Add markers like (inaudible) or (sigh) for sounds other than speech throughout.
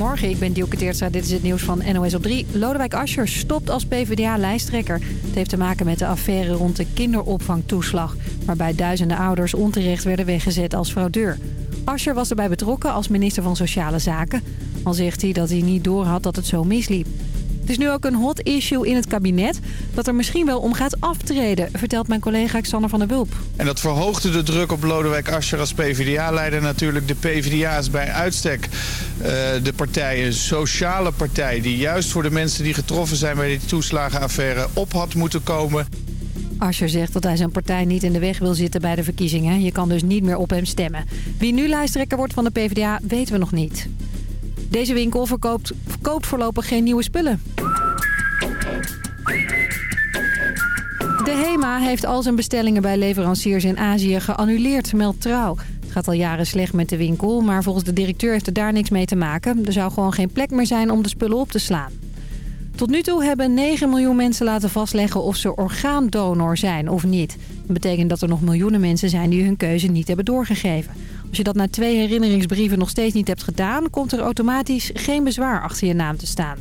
Goedemorgen, ik ben Dielke Teertstra. Dit is het nieuws van NOS op 3. Lodewijk Asscher stopt als PvdA-lijsttrekker. Het heeft te maken met de affaire rond de kinderopvangtoeslag... waarbij duizenden ouders onterecht werden weggezet als fraudeur. Asscher was erbij betrokken als minister van Sociale Zaken. Al zegt hij dat hij niet doorhad dat het zo misliep. Het is nu ook een hot issue in het kabinet dat er misschien wel om gaat aftreden, vertelt mijn collega Xander van der Wulp. En dat verhoogde de druk op Lodewijk Asscher als PvdA-leider natuurlijk. De PvdA is bij uitstek uh, de partij, een sociale partij... die juist voor de mensen die getroffen zijn bij die toeslagenaffaire op had moeten komen. Asscher zegt dat hij zijn partij niet in de weg wil zitten bij de verkiezingen. Je kan dus niet meer op hem stemmen. Wie nu lijsttrekker wordt van de PvdA weten we nog niet. Deze winkel verkoopt, verkoopt voorlopig geen nieuwe spullen. De HEMA heeft al zijn bestellingen bij leveranciers in Azië geannuleerd, meldt Trouw. Het gaat al jaren slecht met de winkel, maar volgens de directeur heeft er daar niks mee te maken. Er zou gewoon geen plek meer zijn om de spullen op te slaan. Tot nu toe hebben 9 miljoen mensen laten vastleggen of ze orgaandonor zijn of niet. Dat betekent dat er nog miljoenen mensen zijn die hun keuze niet hebben doorgegeven. Als je dat na twee herinneringsbrieven nog steeds niet hebt gedaan... komt er automatisch geen bezwaar achter je naam te staan.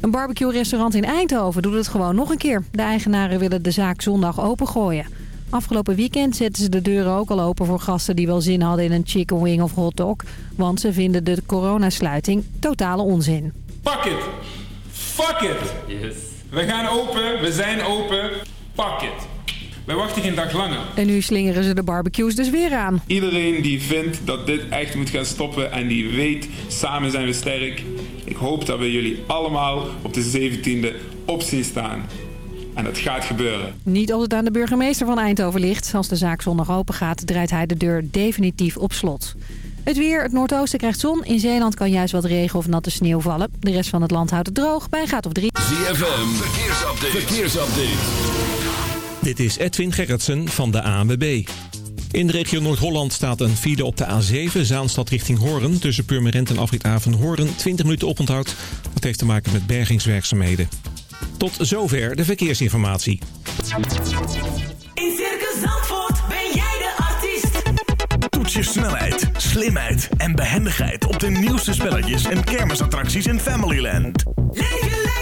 Een barbecue-restaurant in Eindhoven doet het gewoon nog een keer. De eigenaren willen de zaak zondag opengooien. Afgelopen weekend zetten ze de deuren ook al open voor gasten die wel zin hadden in een chicken wing of hotdog. Want ze vinden de coronasluiting totale onzin. Fuck it! Fuck it! Yes. We gaan open, we zijn open. Fuck it! Wij wachten geen dag langer. En nu slingeren ze de barbecues dus weer aan. Iedereen die vindt dat dit echt moet gaan stoppen en die weet, samen zijn we sterk. Ik hoop dat we jullie allemaal op de 17e op zien staan. En dat gaat gebeuren. Niet als het aan de burgemeester van Eindhoven ligt. Als de zaak zondag open gaat, draait hij de deur definitief op slot. Het weer, het noordoosten krijgt zon. In Zeeland kan juist wat regen of natte sneeuw vallen. De rest van het land houdt het droog bij een graad of drie. ZFM, verkeersupdate. verkeersupdate. Dit is Edwin Gerritsen van de ANWB. In de regio Noord-Holland staat een file op de A7, Zaanstad richting Hoorn. Tussen Purmerend en Afrit Hoorn 20 minuten oponthoud. Dat heeft te maken met bergingswerkzaamheden. Tot zover de verkeersinformatie. In Circus Zandvoort ben jij de artiest. Toets je snelheid, slimheid en behendigheid op de nieuwste spelletjes en kermisattracties in Familyland. Leef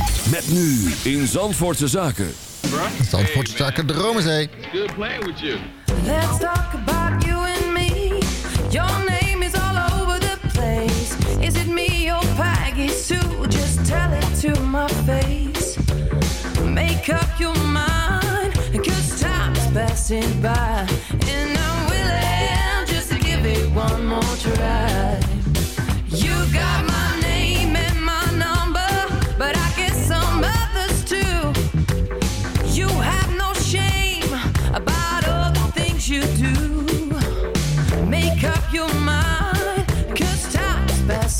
Met nu in Zandvoortse Zaken. Zandvoortse Zaken Dromenzee. Good playing with you. Let's talk about you and me. Your name is all over the place. Is it me or Peggy Sue? Just tell it to my face. Make up your mind, cause time is passing by. And I'm willing just to give it one more try. You got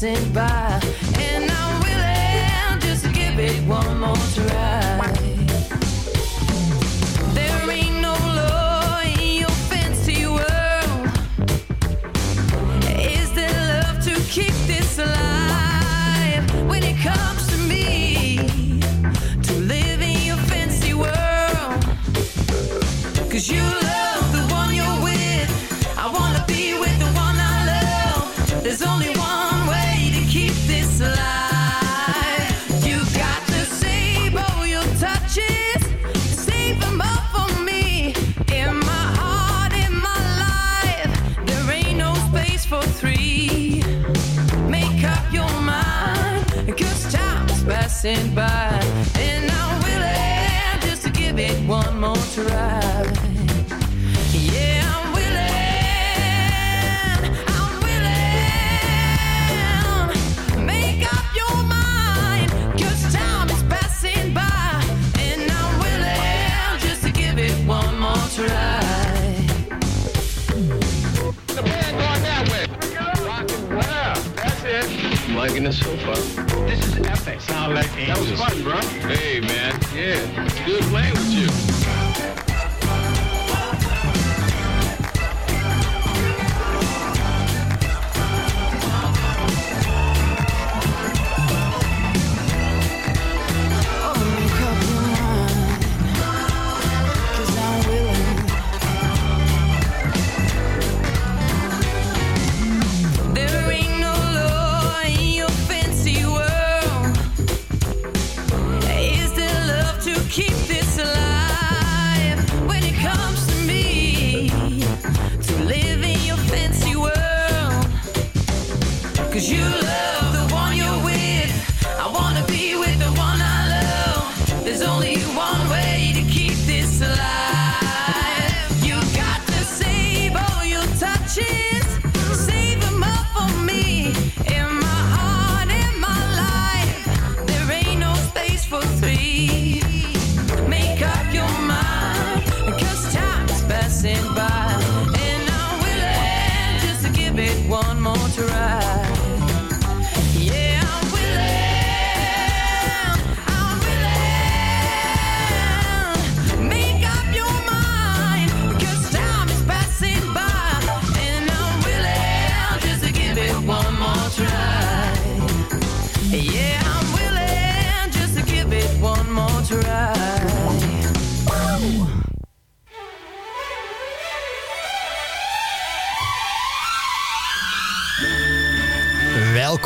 passing by. And I'm willing just to give it one more try. Passing by, and I'm willing just to give it one more try.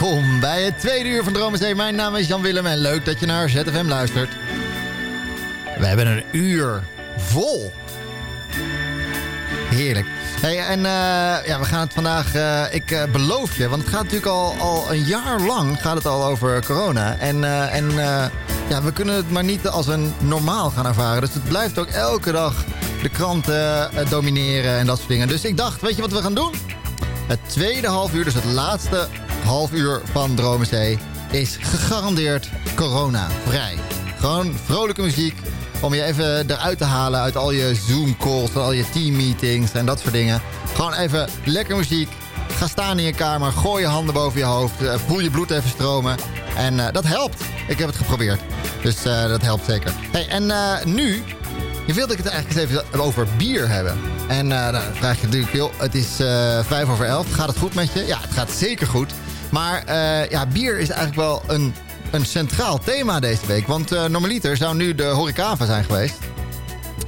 Welkom bij het tweede uur van Dromenzee. Mijn naam is Jan Willem en leuk dat je naar ZFM luistert. We hebben een uur vol. Heerlijk. Hey, en eh, ja, we gaan het vandaag, eh, ik eh, beloof je, want het gaat natuurlijk al, al een jaar lang gaat het al over corona. En, en ja, we kunnen het maar niet als een normaal gaan ervaren. Dus het blijft ook elke dag de kranten domineren en dat soort dingen. Dus ik dacht, weet je wat we gaan doen? Het tweede half uur, dus het laatste half uur van Dromenzee... is gegarandeerd corona-vrij. Gewoon vrolijke muziek om je even eruit te halen uit al je Zoom-calls... en al je team-meetings en dat soort dingen. Gewoon even lekker muziek. Ga staan in je kamer, gooi je handen boven je hoofd... eh, voel je bloed even stromen. En eh, dat helpt. Ik heb het geprobeerd. Dus eh, dat helpt zeker. Hey, en nu wilde ik het eigenlijk eens even over bier hebben. En eh, nou, dan vraag je natuurlijk, joh, het is vijf over elf. Gaat het goed met je? Ja, het gaat zeker goed. Maar eh, ja, bier is eigenlijk wel een, een centraal thema deze week. Want eh, normaliter zou nu de horecava zijn geweest.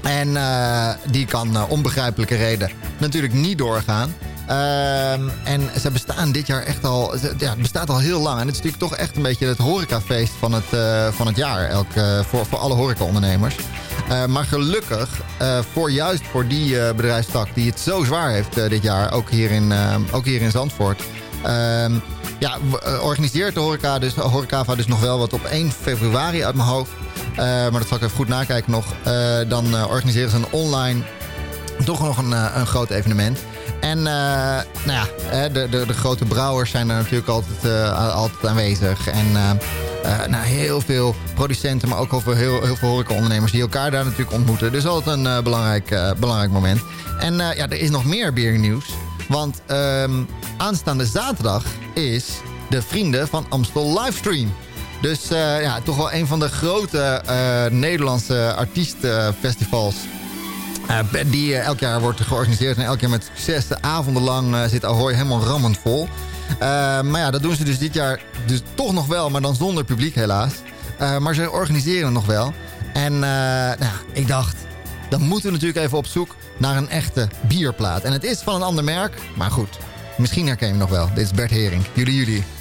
En eh, die kan onbegrijpelijke reden natuurlijk niet doorgaan. Ehm, en ze bestaan dit jaar echt al... Ja, het bestaat al heel lang. En het is natuurlijk toch echt een beetje het horecafeest van het, van het jaar. Elk, voor, voor alle horecaondernemers. Eh, maar gelukkig, voor juist voor die bedrijfstak die het zo zwaar heeft dit jaar... ook hier in, ook hier in Zandvoort... Ja, eh, organiseert de horeca dus, horecava dus nog wel wat op 1 februari uit mijn hoofd. Eh, maar dat zal ik even goed nakijken nog. Eh, dan eh, organiseren ze een online toch nog een, een groot evenement. En nou ja, de, de, de grote brouwers zijn er natuurlijk altijd, altijd aanwezig. En nou, heel veel producenten, maar ook heel veel, heel, heel veel horecaondernemers... die elkaar daar natuurlijk ontmoeten. Dus altijd een belangrijk, belangrijk moment. En ja, er is nog meer biernieuws. Want ehm, aanstaande zaterdag is de Vrienden van Amstel livestream. Dus eh, ja, toch wel een van de grote eh, Nederlandse artiestenfestivals... Uh, die eh, elk jaar wordt georganiseerd en elk jaar met succes. De avonden eh, zit Ahoy helemaal rammend vol. Eh, maar ja, dat doen ze dus dit jaar dus toch nog wel, maar dan zonder publiek helaas. Eh, maar ze organiseren het nog wel. En eh, nou, ik dacht, dan moeten we natuurlijk even op zoek naar een echte bierplaat. En het is van een ander merk, maar goed. Misschien herken je hem nog wel. Dit is Bert Hering. Jullie, jullie.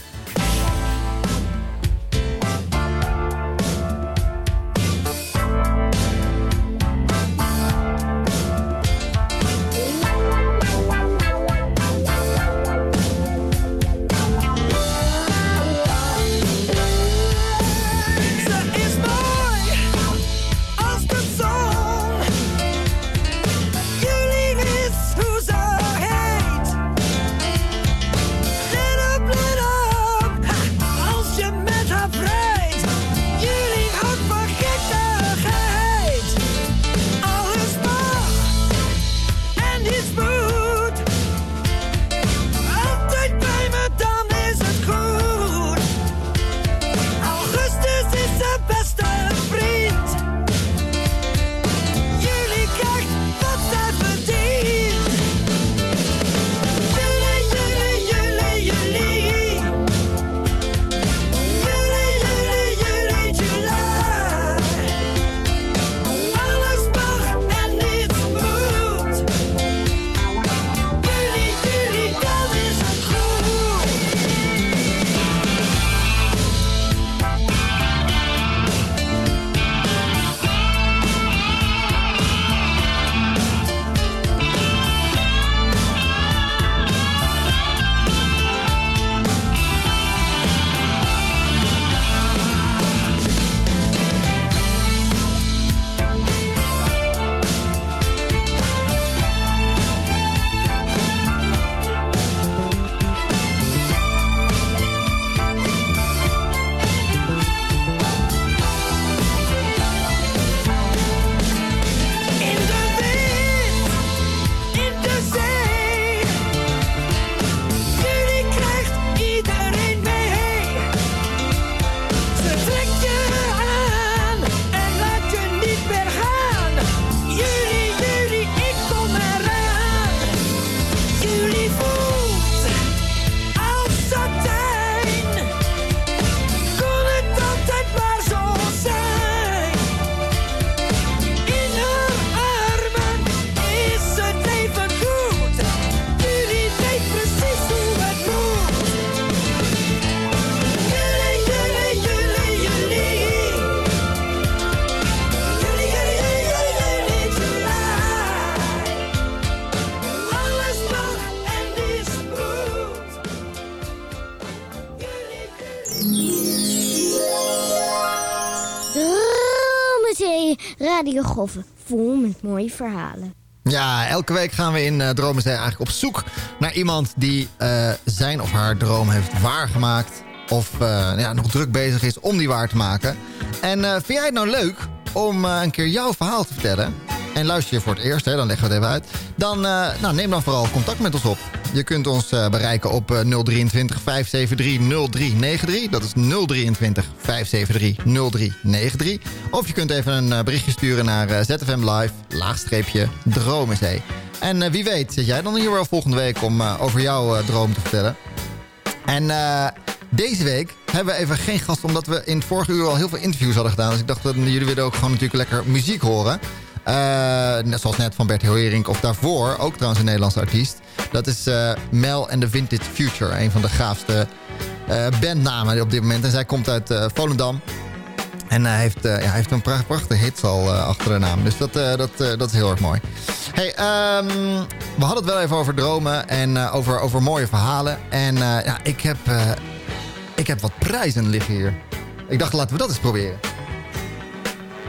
Radiogolven. Vol met mooie verhalen. Ja, elke week gaan we in uh, Dromenzee eigenlijk op zoek naar iemand die eh, zijn of haar droom heeft waargemaakt. Of eh, ja, nog druk bezig is om die waar te maken. En vind jij het nou leuk om een keer jouw verhaal te vertellen? En luister je voor het eerst, hè, dan leggen we het even uit. Dan nou, neem dan vooral contact met ons op. Je kunt ons bereiken op 023 573 0393. Dat is 023 573 0393. Of je kunt even een berichtje sturen naar ZFM Live, laagstreepje Dromenzee. En wie weet zit jij dan hier wel volgende week om over jouw droom te vertellen. En deze week hebben we even geen gast... omdat we in het vorige uur al heel veel interviews hadden gedaan. Dus ik dacht dat jullie willen ook gewoon natuurlijk lekker muziek horen. Uh, net zoals net van Bert Heerink of daarvoor, ook trouwens een Nederlandse artiest. Dat is uh, Mel and the Vintage Future. Een van de gaafste uh, bandnamen op dit moment. En zij komt uit Volendam. En hij heeft, ja, hij heeft een prachtige hits al achter de naam. Dus dat, dat, dat is heel erg mooi. Hey, um, we hadden het wel even over dromen en over, over mooie verhalen. En ja, ik heb, ik heb wat prijzen liggen hier. Ik dacht, laten we dat eens proberen.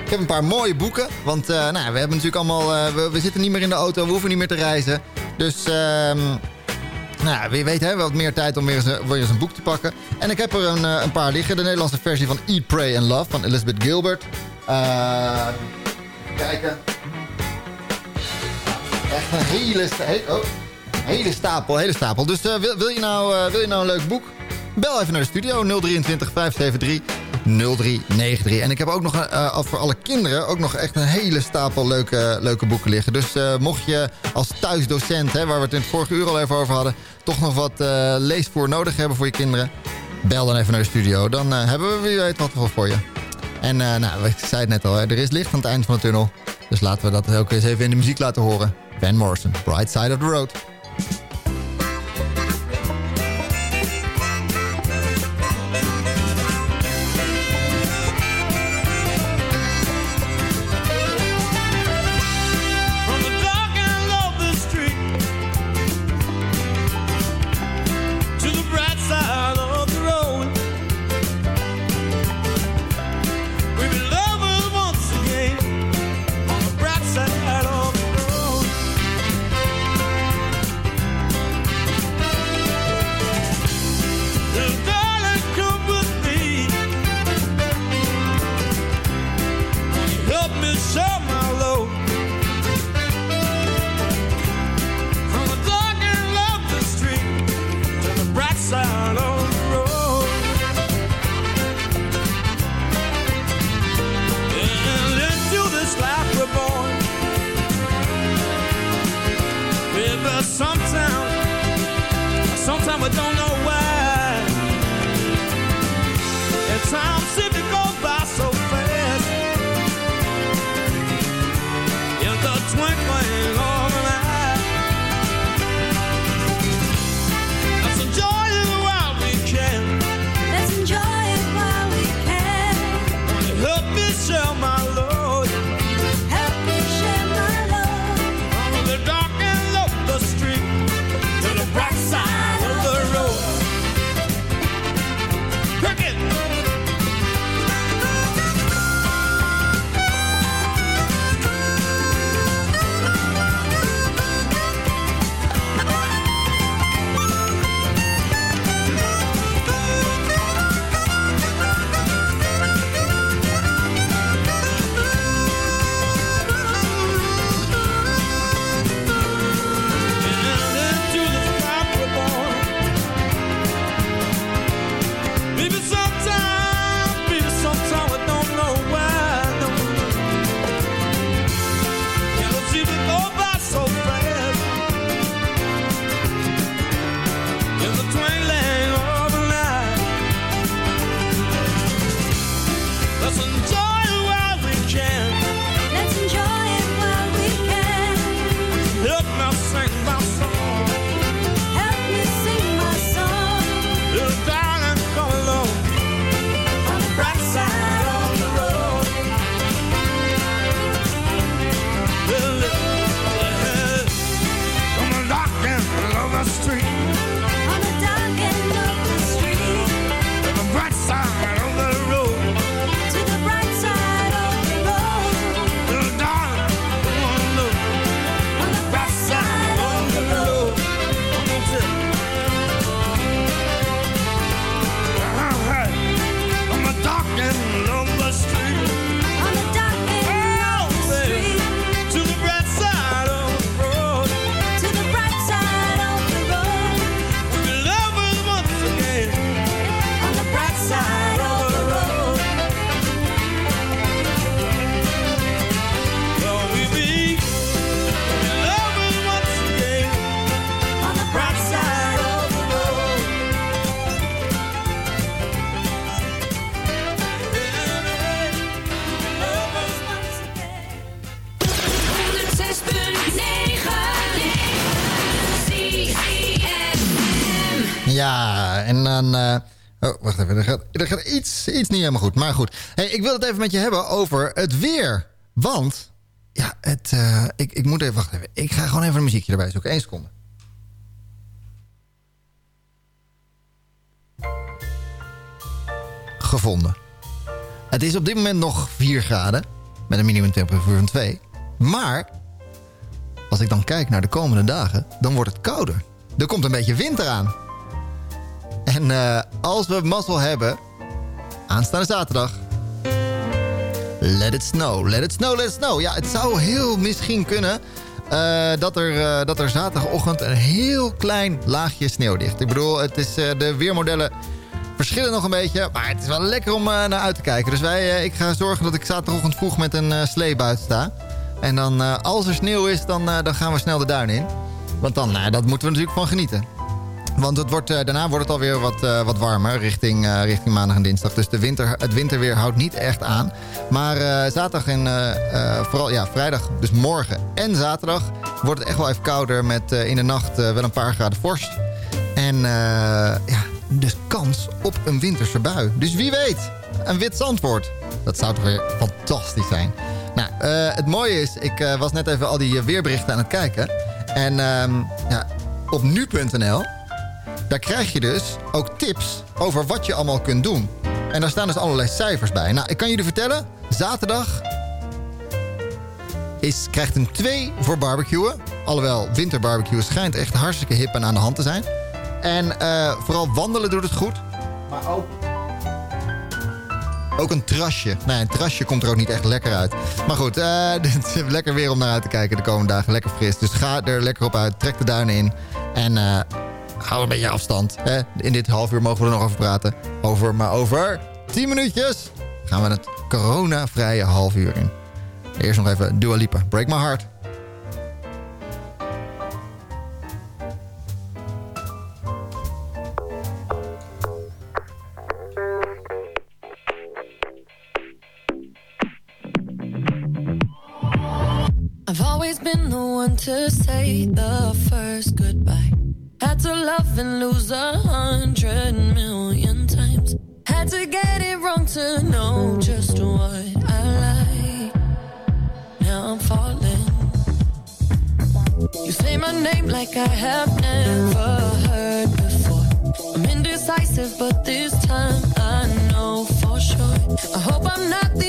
Ik heb een paar mooie boeken. Want uh, nou, we hebben natuurlijk allemaal... Uh, we, we, zitten niet meer in de auto. We hoeven niet meer te reizen. Dus... Um, nou, wie weet we wat meer tijd om weer eens, weer eens, een boek te pakken. En ik heb er een, uh, een paar liggen. De Nederlandse versie van Eat, Pray and Love van Elizabeth Gilbert. kijken. Echt een hele, oh, hele stapel, hele stapel. Dus wil, wil, je nou, wil je nou een leuk boek? Bel even naar de studio 023 573 0393. En ik heb ook nog uh, voor alle kinderen ook nog echt een hele stapel leuke, leuke boeken liggen. Dus uh, mocht je als thuisdocent, hè, waar we het in het vorige uur al even over hadden... toch nog wat leesvoer nodig hebben voor je kinderen... bel dan even naar de studio. Dan hebben we wie weet wat voor je. En nou, ik zei het net al, hè, er is licht aan het eind van de tunnel. Dus laten we dat ook eens even in de muziek laten horen. Van Morrison, Bright Side of the Road. Ja, en dan... eh, oh, wacht even. Er gaat, gaat iets, iets niet helemaal goed. Maar goed. Hey, ik wil het even met je hebben over het weer. Want... Ja, het, eh, ik, ik moet even... Wacht even. Ik ga gewoon even een muziekje erbij zoeken. Eén seconde. Gevonden. Het is op dit moment nog 4 graden. Met een minimumtemperatuur van 2. Maar... Als ik dan kijk naar de komende dagen... Dan wordt het kouder. Er komt een beetje winter aan. En eh, als we mazzel hebben... Aanstaande zaterdag... Let it snow, let it snow, let it snow. Ja, het zou heel misschien kunnen... eh, dat, er, eh, dat er zaterdagochtend een heel klein laagje sneeuw ligt. Ik bedoel, het is, de weermodellen verschillen nog een beetje. Maar het is wel lekker om naar uit te kijken. Dus wij, ik ga zorgen dat ik zaterdagochtend vroeg met een slee buiten sta. En dan, als er sneeuw is, dan, dan gaan we snel de duin in. Want dan, dat moeten we natuurlijk van genieten. Want het wordt, eh, daarna wordt het alweer wat, eh, wat warmer richting, eh, richting maandag en dinsdag. Dus de winter, het winterweer houdt niet echt aan. Maar zaterdag en vooral ja, vrijdag, dus morgen en zaterdag... wordt het echt wel even kouder met in de nacht wel een paar graden vorst. En ja, dus kans op een winterse bui. Dus wie weet, een wit zandwoord. Dat zou toch weer fantastisch zijn. Nou, het mooie is, ik was net even al die weerberichten aan het kijken. En ehm, ja, op nu.nl, daar krijg je dus ook tips over wat je allemaal kunt doen. En daar staan dus allerlei cijfers bij. Nou, ik kan jullie vertellen, zaterdag is, krijgt een 2 voor barbecuen. Alhoewel, winterbarbecue schijnt echt hartstikke hip en aan de hand te zijn. En eh, vooral wandelen doet het goed. Maar ook... Ook een trasje. Nee, een trasje komt er ook niet echt lekker uit. Maar goed, eh, (laughs) dit is lekker weer om naar uit te kijken de komende dagen. Lekker fris. Dus ga er lekker op uit. Trek de duinen in. En eh, hou een beetje afstand. Hè? In dit half uur mogen we er nog over praten. Over, maar over 10 minuutjes gaan we het coronavrije half uur in. Eerst nog even Dua Lipa. Break my heart. I've always been the one to say the first goodbye. Had to love and lose a hundred million times. Had to get it wrong to know just what I like. Now I'm falling. You say my name like I have never heard before. I'm indecisive, but this time I know for sure. I hope I'm not the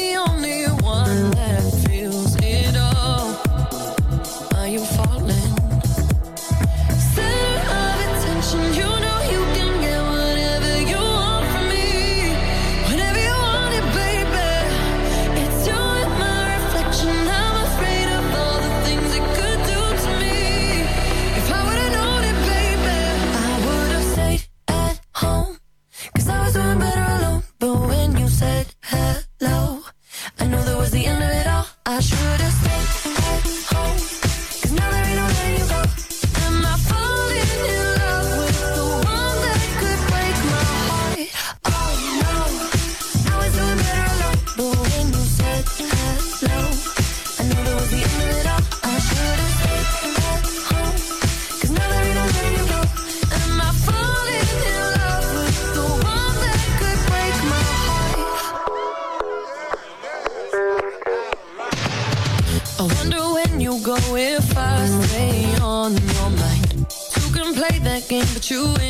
looking, but you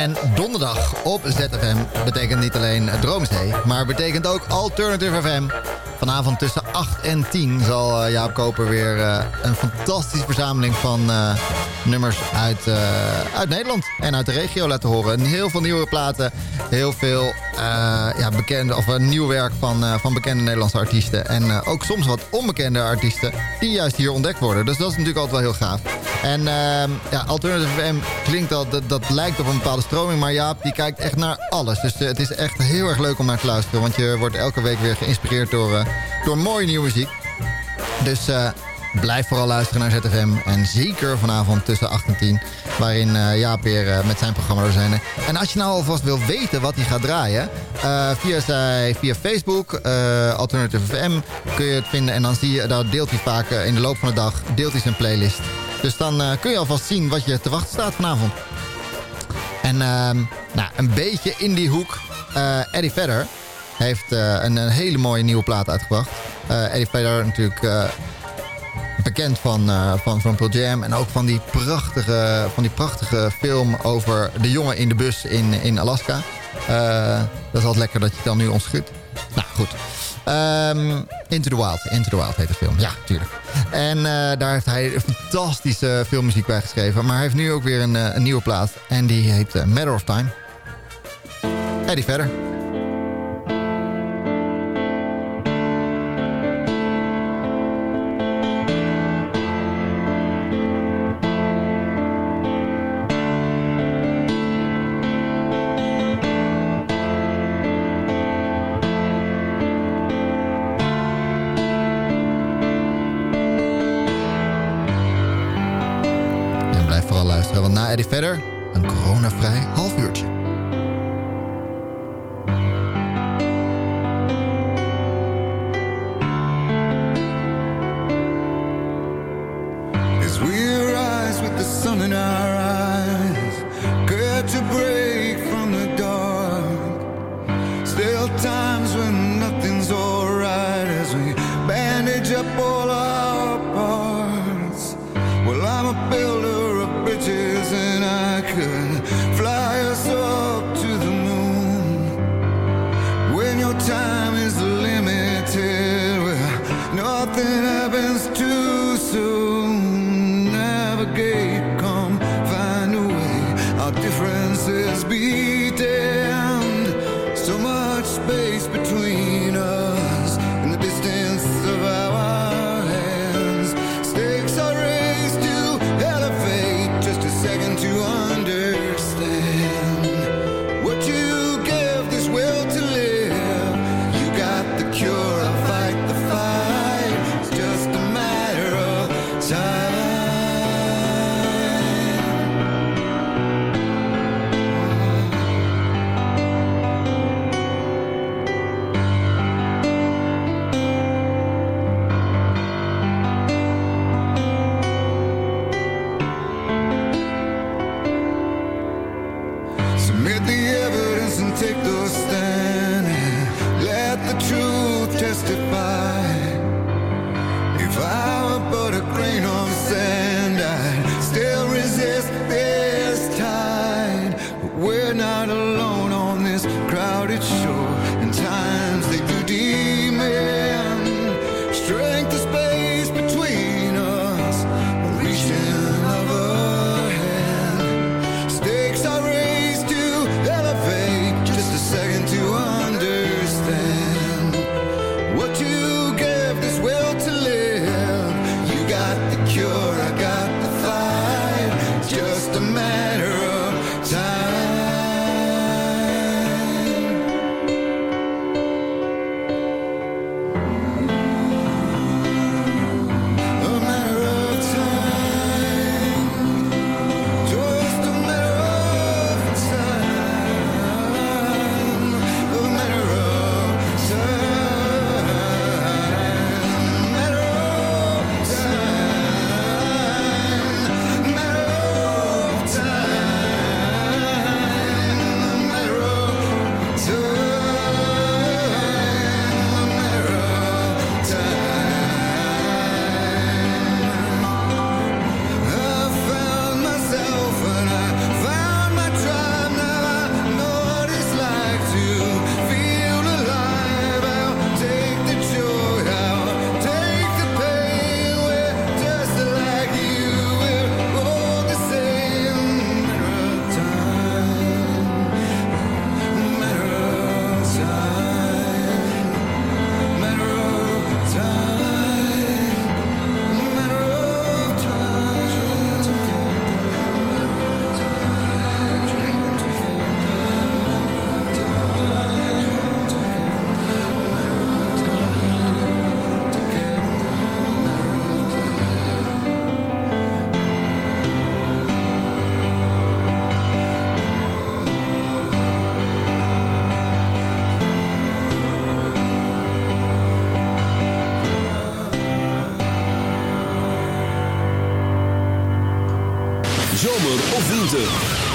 En donderdag op ZFM betekent niet alleen Droomzee, maar betekent ook Alternative FM. Vanavond tussen 8 en 10 zal eh, Jaap Koper weer eh, een fantastische verzameling van eh, nummers uit, eh, uit Nederland en uit de regio laten horen. En heel veel nieuwe platen, heel veel eh, ja, bekende, of, nieuw werk van, eh, van bekende Nederlandse artiesten. En ook soms wat onbekende artiesten die juist hier ontdekt worden. Dus dat is natuurlijk altijd wel heel gaaf. En ehm, ja, Alternative FM klinkt al, dat, dat lijkt op een bepaalde stroming. Maar Jaap, die kijkt echt naar alles. Dus het is echt heel erg leuk om naar te luisteren. Want je wordt elke week weer geïnspireerd door, door mooie nieuwe muziek. Dus blijf vooral luisteren naar ZFM. En zeker vanavond tussen 8 en 10. Waarin eh, Jaap weer eh, met zijn programma er zijn. En als je nou alvast wil weten wat hij gaat draaien. eh, via, zij, via Facebook, Alternative FM, kun je het vinden. En dan zie je, daar deelt hij vaak in de loop van de dag deelt hij zijn playlist. Dus dan kun je alvast zien wat je te wachten staat vanavond. En ehm, nou, een beetje in die hoek. Eddie Vedder heeft een, een hele mooie nieuwe plaat uitgebracht. Eddie Vedder natuurlijk bekend van, eh, van, van Pearl Jam. En ook van die, prachtige, van die prachtige film over de jongen in de bus in, in Alaska. Eh, dat is altijd lekker dat je dan nu ontschudt. Nou, goed. Ehm, Into the Wild. Into the Wild heet de film. Ja, tuurlijk. En eh, daar heeft hij fantastische filmmuziek bij geschreven. Maar hij heeft nu ook weer een, nieuwe plaat. En die heet Matter of Time. Eddie verder.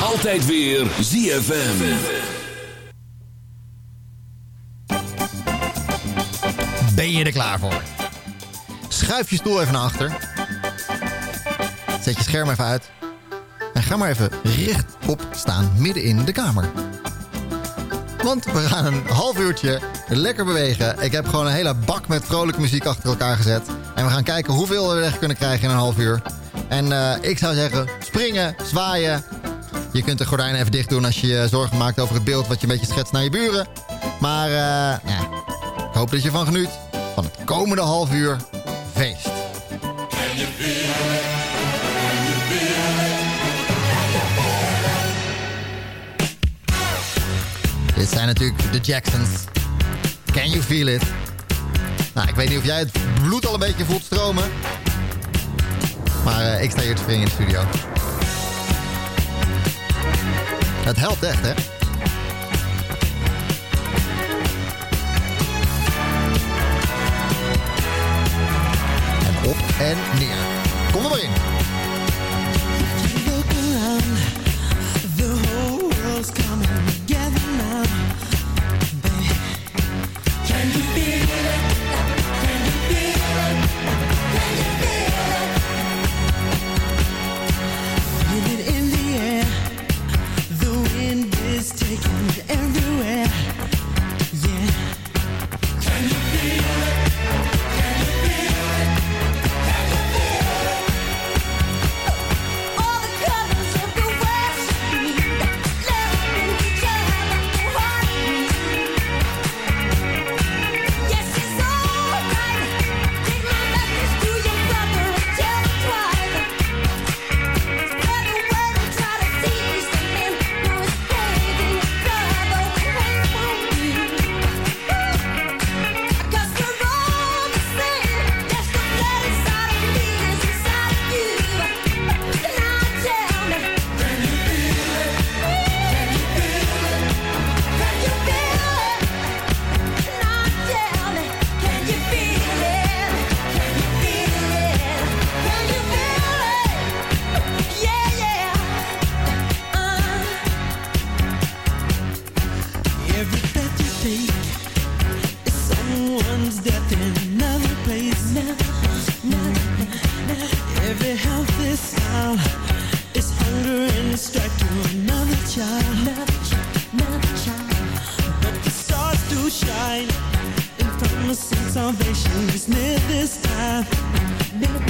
Altijd weer ZFM. Ben je er klaar voor? Schuif je stoel even naar achter. Zet je scherm even uit. En ga maar even rechtop staan midden in de kamer. Want we gaan een half uurtje lekker bewegen. Ik heb gewoon een hele bak met vrolijke muziek achter elkaar gezet. En we gaan kijken hoeveel we weg kunnen krijgen in een half uur. En eh, ik zou zeggen, springen, zwaaien. Je kunt de gordijnen even dicht doen als je je zorgen maakt over het beeld wat je een beetje schetst naar je buren. Maar eh, ja, ik hoop dat je ervan geniet van het komende half uur feest. Dit zijn natuurlijk de Jacksons. Can you feel it? Nou, ik weet niet of jij het bloed al een beetje voelt stromen. Maar eh, ik sta hier te springen in de studio. Het helpt echt, hè? En op en neer. Kom er maar.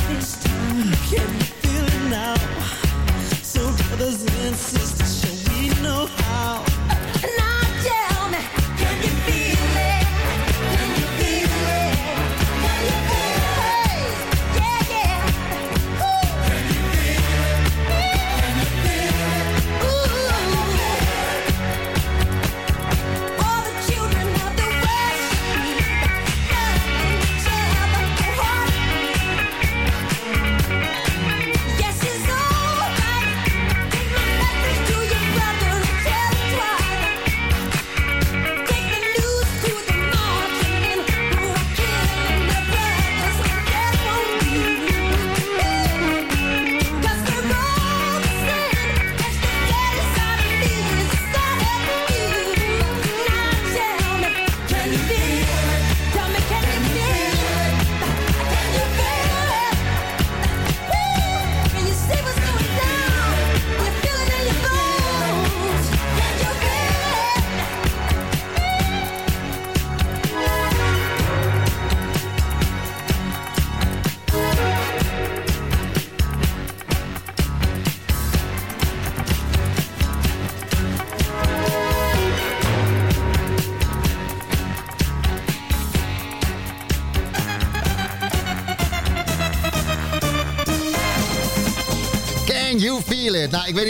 fist.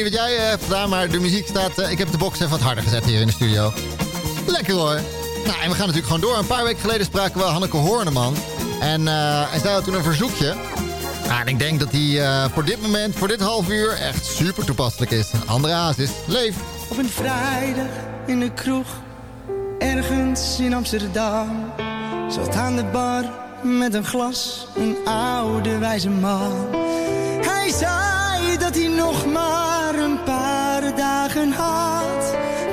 Wat jij eh, hebt gedaan, maar de muziek staat... eh, ik heb de box even wat harder gezet hier in de studio. Lekker hoor. Nou, en we gaan natuurlijk gewoon door. Een paar weken geleden spraken we Hanneke Horneman. En, eh en zij had toen een verzoekje. Nou, en ik denk dat die eh, voor dit moment, voor dit half uur, echt super toepasselijk is. Een andere is Leef. Op een vrijdag in de kroeg, ergens in Amsterdam. Zat aan de bar met een glas, een oude wijze man. Hij zei dat hij nog maar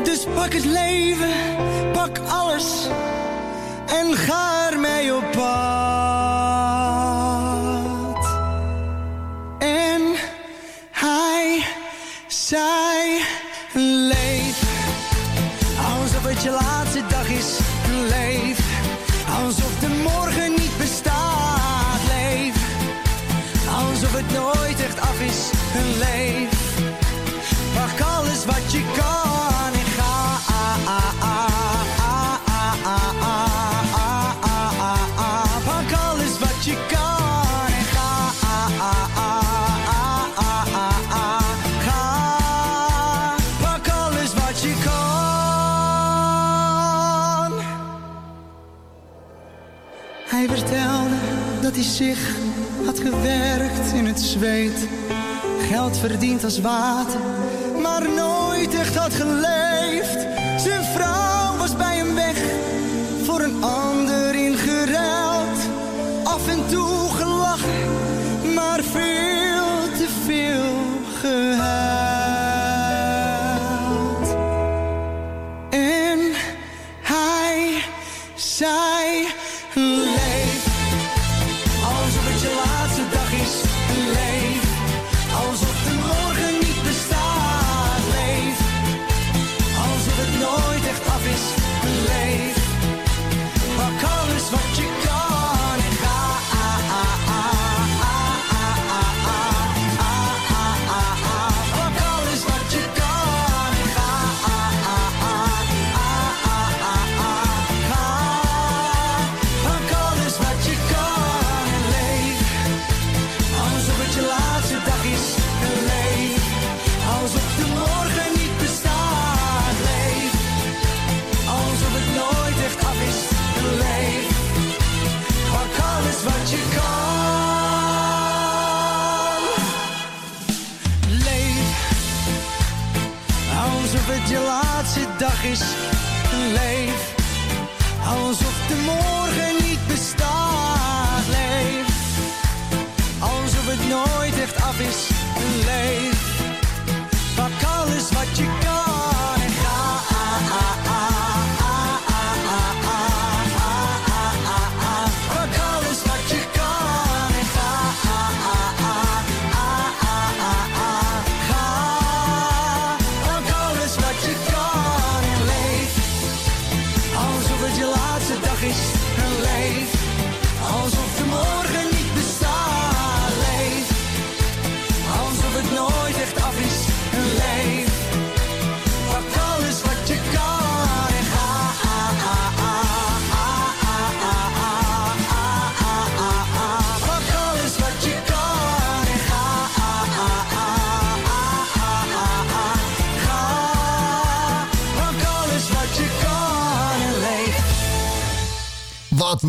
Dus pak het leven, pak alles en ga ermee op zich had gewerkt in het zweet. Geld verdiend als water, maar nooit echt had geleefd. Zijn vrouw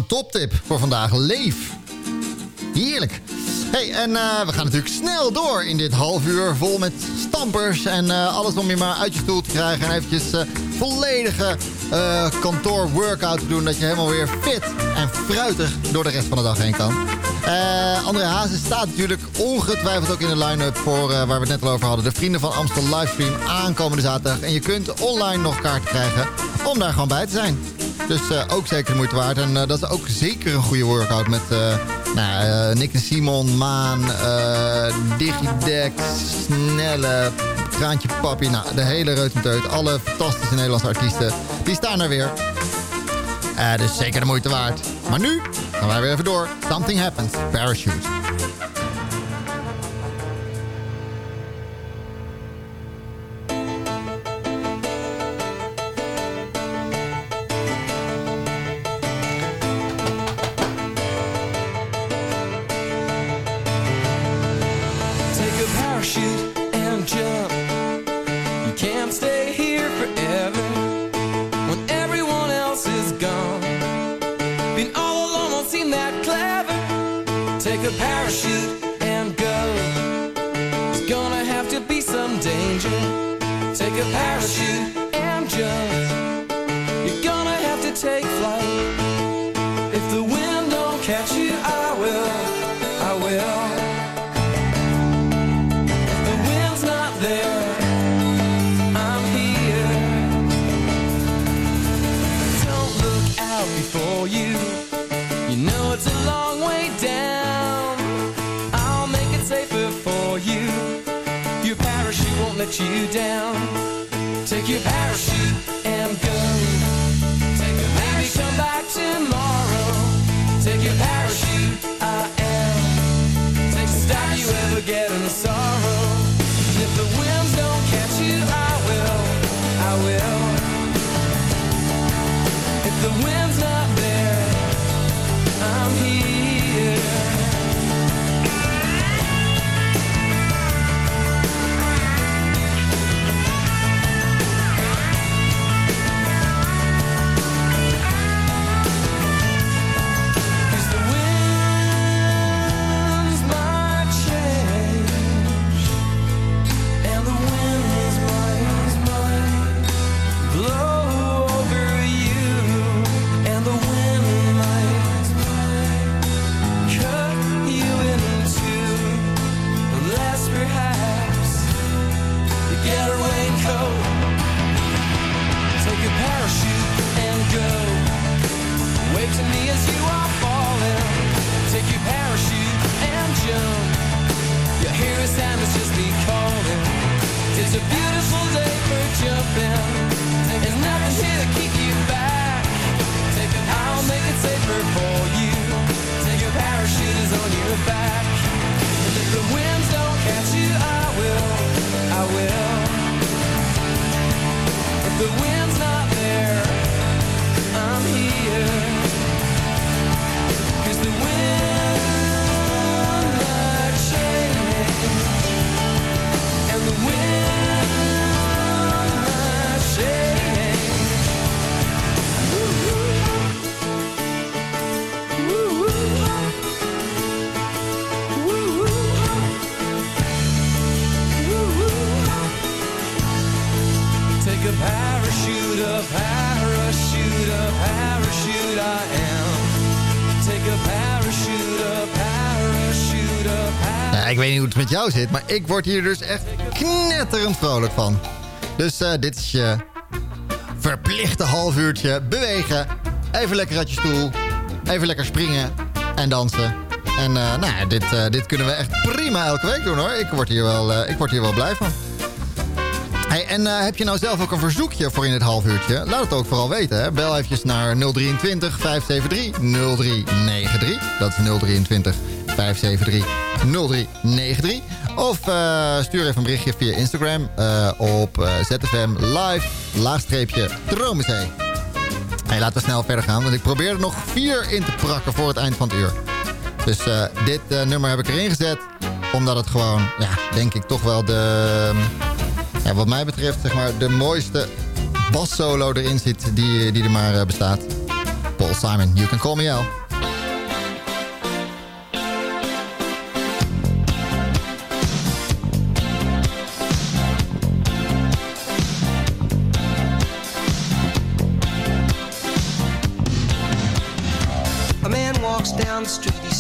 toptip voor vandaag. Leef. Heerlijk. Hey, en eh, we gaan natuurlijk snel door in dit half uur vol met stampers en eh, alles om je maar uit je stoel te krijgen. En eventjes eh, volledige eh kantoor workout te doen. Dat je helemaal weer fit en fruitig door de rest van de dag heen kan. André Hazes staat natuurlijk ongetwijfeld ook in de line-up voor waar we het net al over hadden. De Vrienden van Amstel livestream aankomende zaterdag. En je kunt online nog kaarten krijgen om daar gewoon bij te zijn. Dus eh, ook zeker de moeite waard. En eh, dat is ook zeker een goede workout met eh, nou, Nick en Simon, Maan, Digidex, Snelle, Kraantje Papi. Nou, de hele reutemeteut. Alle fantastische Nederlandse artiesten. Die staan er weer. Dus zeker de moeite waard. Maar nu gaan wij weer even door. Something Happens, Parachute. You ever getting sorrow. And parachute, a parachute, parachute I am Take a parachute, a parachute, parachute ik weet niet hoe het met jou zit, maar ik word hier dus echt knetterend vrolijk van. Dus eh, dit is je verplichte half uurtje bewegen. Even lekker uit je stoel. Even lekker springen en dansen. En eh, nou, dit, eh, dit kunnen we echt prima elke week doen hoor. Ik word hier wel, ik word hier wel blij van. En eh, heb je nou zelf ook een verzoekje voor in dit half uurtje? Laat het ook vooral weten. Hè? Bel eventjes naar 023 573 0393. Dat is 023 573 0393. Of eh, stuur even een berichtje via Instagram eh, op ZFM live laagstreepje Dromenzee. Hey, laten we snel verder gaan, want ik probeer er nog vier in te prakken voor het eind van het uur. Dus dit nummer heb ik erin gezet, omdat het gewoon, ja, denk ik toch wel de wat mij betreft zeg maar, de mooiste bassolo erin zit die, die er maar eh, bestaat. Paul Simon, You Can Call Me walks down the street,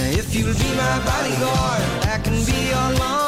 If you'll be my bodyguard, I can be your long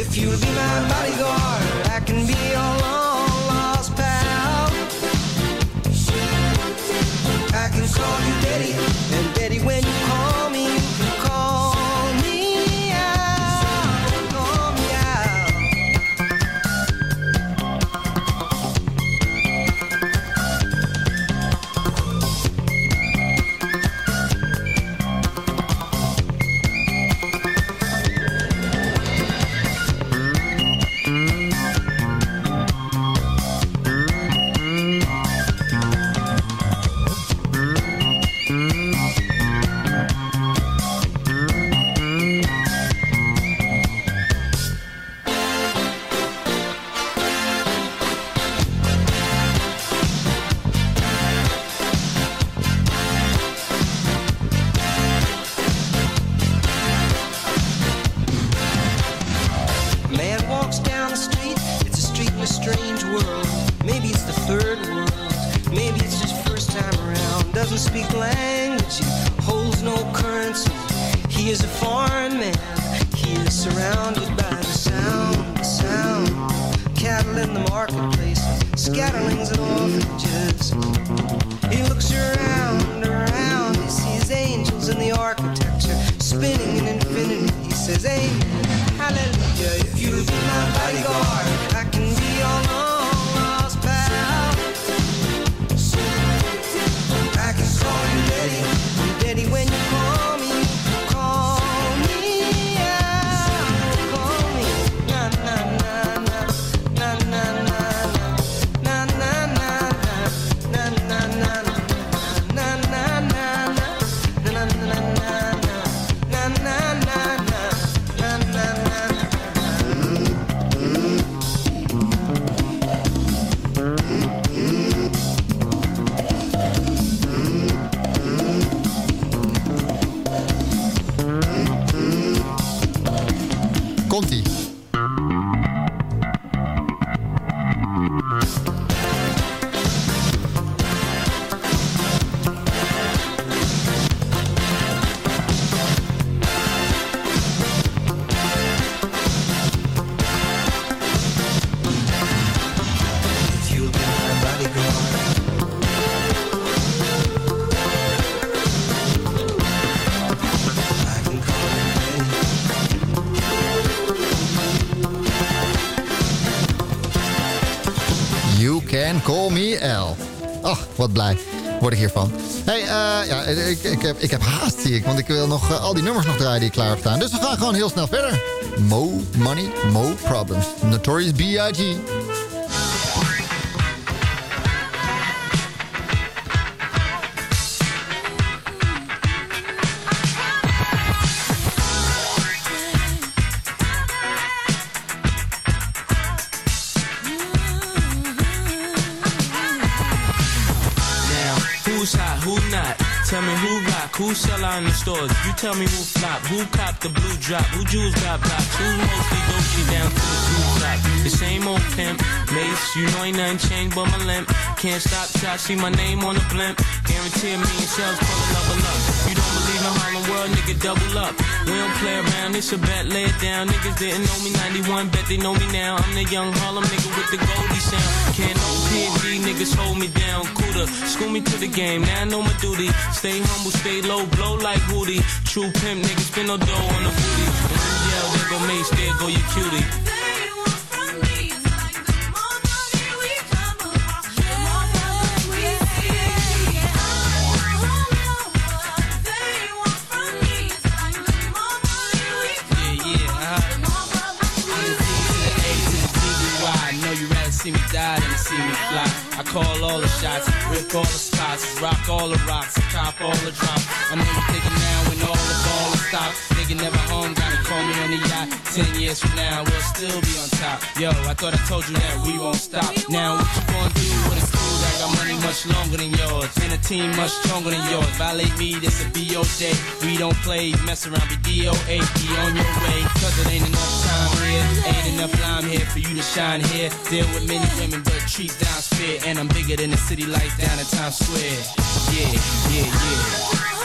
If you'll be my bodyguard, I can be your long lost pal. I can call you Betty, and Betty, when you He is a foreign man. He is surrounded by the sound, the sound. Cattle in the marketplace. Scatterlings and orphanages. He looks around, around. He sees angels in the architecture. Spinning in infinity. He says, Amen. Hallelujah. If you'll be my bodyguard, wat blij word ik hiervan. hey, eh, ja, ik, ik, heb, ik heb haast, zie ik. Want ik wil nog eh, al die nummers nog draaien die ik klaar heb staan. Dus we gaan gewoon heel snel verder. Mo Money, Mo Problems. Notorious B.I.G. who sell out in the stores. You tell me who flop, who cop the blue drop, who jewels got blocks, who mostly Dolce down to the blue top. The same old pimp, mace, you know ain't nothing changed but my limp. Can't stop till I see my name on the blimp. Guarantee a million sales, pull a level up. You don't in Harlem World, nigga, double up. We don't play around, it's a bet, lay it down. Niggas didn't know me 91, bet they know me now. I'm the young Harlem nigga with the Goldie sound. Can't no PD, niggas hold me down. Cooler, school me to the game, now I know my duty. Stay humble, stay low, blow like Woody. True pimp, niggas spin no dough on the booty. Yell, there go Mace, there go your cutie. Rip all the spots, rock all the rocks, cop all the drops. I know you thinking now when all the ball stopped. Nigga never home, gotta call me on the yacht. Ten years from now, we'll still be on top. Yo, I thought I told you that we won't stop. Now what you gonna do when it's got money much longer than yours, and a team much stronger than yours. Violate me, this a BO. We don't play, mess around, be DOA, be on your way. Cause it ain't enough time here, ain't enough lime here for you to shine here. Deal with many women, but treat down spit. And I'm bigger than the city lights down in Times Square. Yeah, yeah, yeah.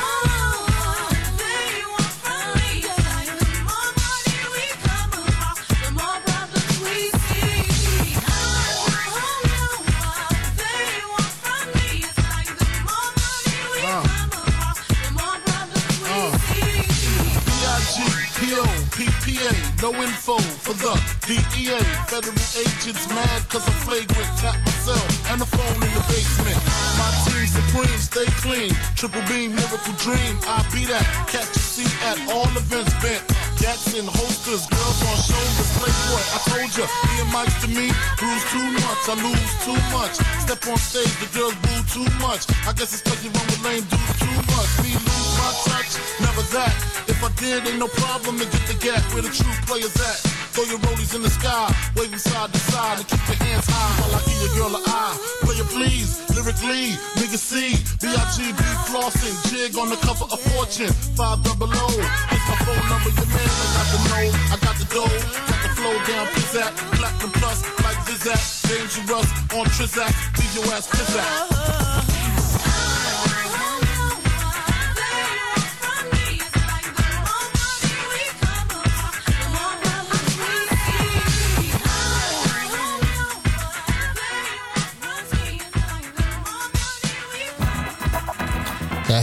DEA. Federal agents mad cause I'm flagrant. Tap myself and the phone in the basement. My team supreme, stay clean. Triple beam, miracle dream. I be that. Catch a seat at all events bent. Gats in holsters, girls on shoulders. Playboy, I told ya, me and Mike to me, bruise too much, I lose too much. Step on stage, the girls boo too much. I guess it's cause you run with lame dudes too much. Me lose my touch, never that. If I did, ain't no problem to get the gap where the true players at. Throw your rollies in the sky, waving side to side, and keep your hands high while I give your girl an eye. Player please, lyrically, nigga C, B-I-G-B flossing, jig on the cover of Fortune, five double O. It's my phone number, your man, I got the know, I got the dough, got the flow down, pizzazz, platinum plus, like Zizak, dangerous on Trizak, leave your ass pizzazz.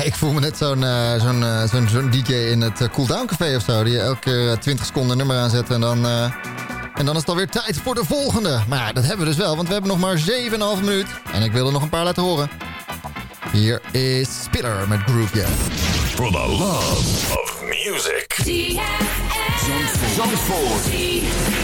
(laughs) ik voel me net zo'n eh, zo'n eh, zo'n zo'n DJ in het eh, Cool Down Café of zo. Die elke keer eh, 20 seconden een nummer aanzet en dan, eh, en dan is het alweer tijd voor de volgende. Maar ja, dat hebben we dus wel, want we hebben nog maar 7,5 minuut. En ik wil er nog een paar laten horen. Hier is Spiller met Groove Yeah. For the love of music. Zandvoort.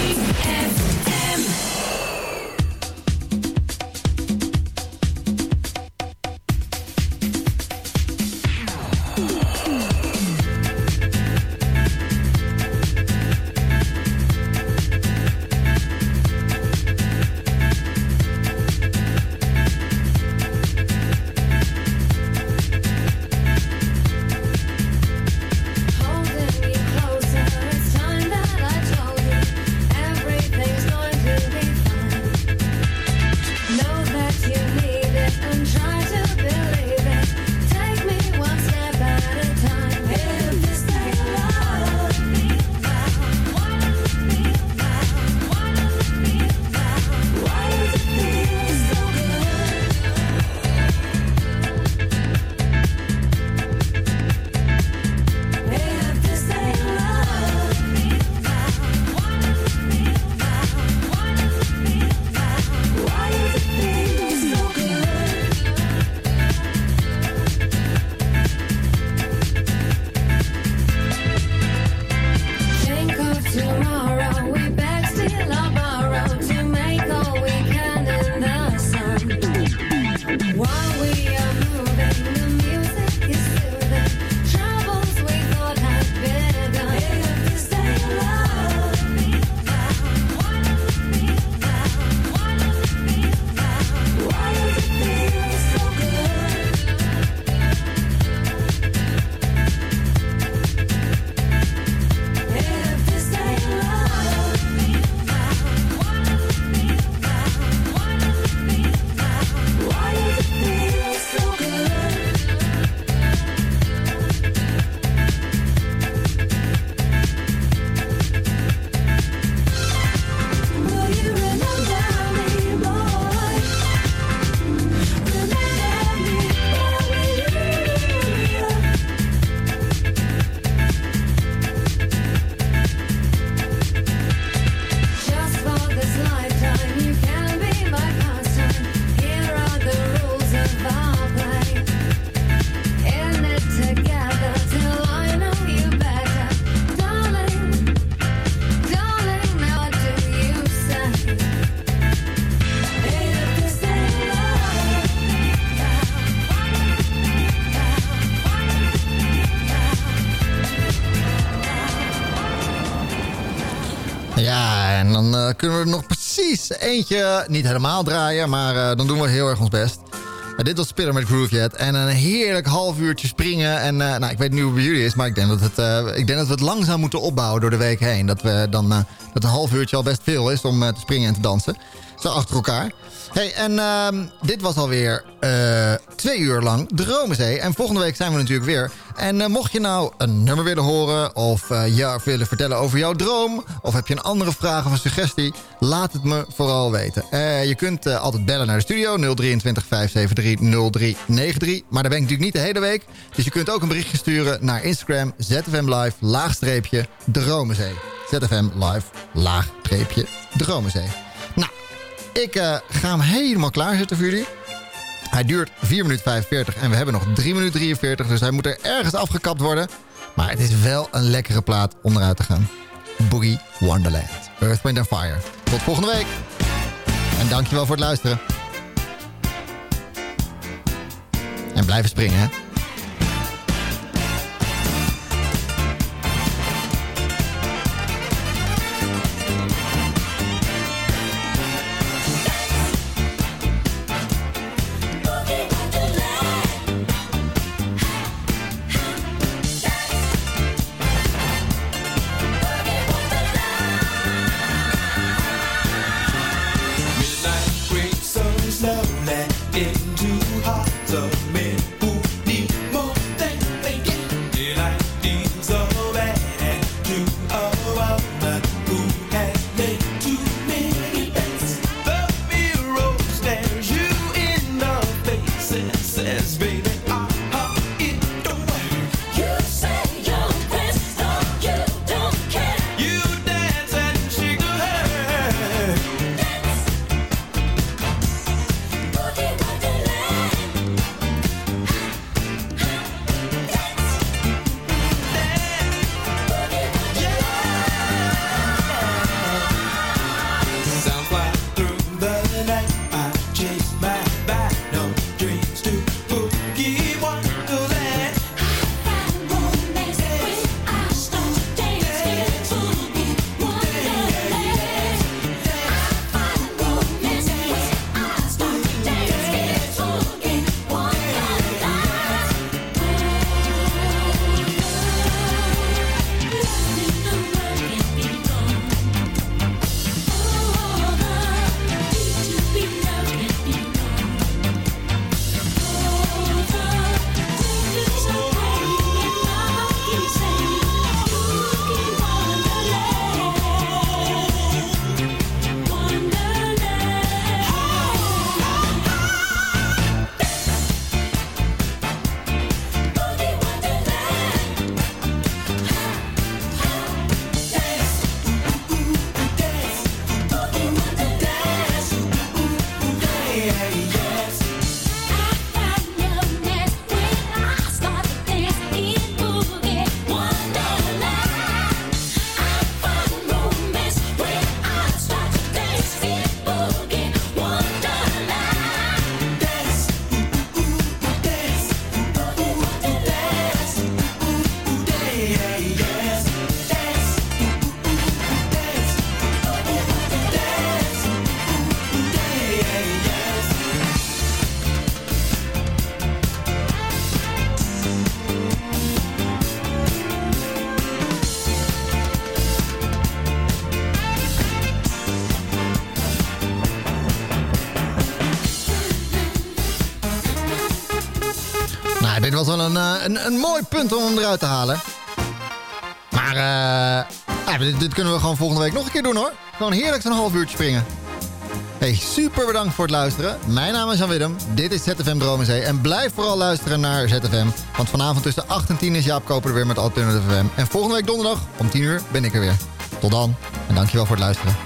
Nog precies eentje niet helemaal draaien, maar eh, dan doen we heel erg ons best. Eh, dit was Spiller met Groove Jet. En een heerlijk half uurtje springen. En eh, nou, ik weet niet hoe het bij jullie is, maar ik denk dat, het, ik denk dat we het langzaam moeten opbouwen door de week heen. Dat, we dan, dat een half uurtje al best veel is om te springen en te dansen. Zo achter elkaar. hey, en ehm, dit was alweer eh twee uur lang Dromenzee. En volgende week zijn we natuurlijk weer. En eh, mocht je nou een nummer willen horen... of eh ja, willen vertellen over jouw droom... of heb je een andere vraag of een suggestie... laat het me vooral weten. Eh, je kunt altijd bellen naar de studio 023 573 0393. Maar daar ben ik natuurlijk niet de hele week. Dus je kunt ook een berichtje sturen naar Instagram... ZFM Live, laagstreepje, Dromenzee. ZFM Live, laagstreepje, Dromenzee. Nou, ik ga hem helemaal klaarzetten voor jullie. Hij duurt 4 minuten 45 en we hebben nog 3 minuten 43. Dus hij moet er ergens afgekapt worden. Maar het is wel een lekkere plaat om eruit te gaan. Boogie Wonderland. Earth, Wind Fire. Tot volgende week. En dankjewel voor het luisteren. En blijven springen, hè. Een, een, mooi punt om hem eruit te halen. Maar eh, dit, kunnen we gewoon volgende week nog een keer doen hoor. Gewoon heerlijk zo'n half uurtje springen. Hey, super bedankt voor het luisteren. Mijn naam is Jan Willem. Dit is ZFM Dromenzee. En blijf vooral luisteren naar ZFM. Want vanavond tussen 8 en 10 is Jaap Koper er weer met Alternative FM. En volgende week donderdag om 10 uur ben ik er weer. Tot dan. En dankjewel voor het luisteren.